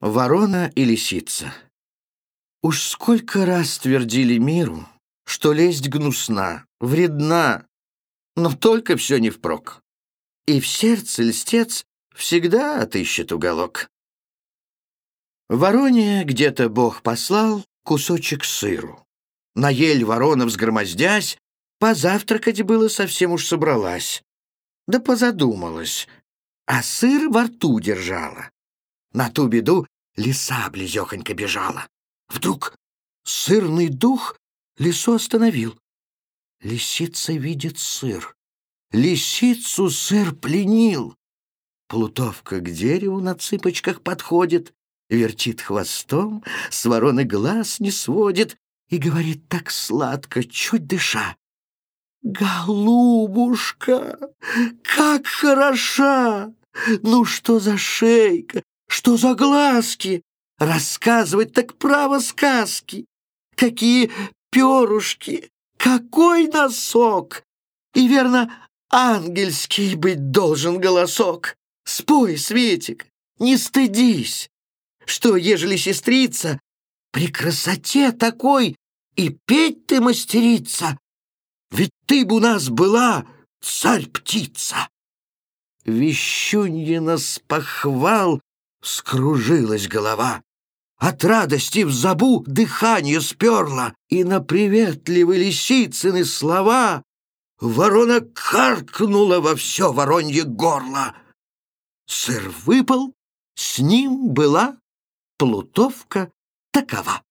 Ворона и лисица. Уж сколько раз твердили миру, что лесть гнусна, вредна, но только все не впрок. И в сердце льстец всегда отыщет уголок. Вороне где-то Бог послал кусочек сыру. На ель ворона взгромоздясь, позавтракать было совсем уж собралась. Да позадумалась, а сыр во рту держала. На ту беду лиса близехонько бежала. Вдруг сырный дух лису остановил. Лисица видит сыр. Лисицу сыр пленил. Плутовка к дереву на цыпочках подходит, вертит хвостом, с вороны глаз не сводит и говорит так сладко, чуть дыша. «Голубушка, как хороша! Ну что за шейка, что за глазки? Рассказывать так право сказки. Какие перушки, какой носок! И верно, ангельский быть должен голосок. Спой, Светик, не стыдись, что, ежели сестрица, при красоте такой и петь ты мастерица, ведь ты б у нас была царь-птица. Вещуньина с похвал Скружилась голова. От радости в забу дыхание сперло, и на приветливые лисицыны слова ворона каркнула во все воронье горло. Сыр выпал, с ним была плутовка такова.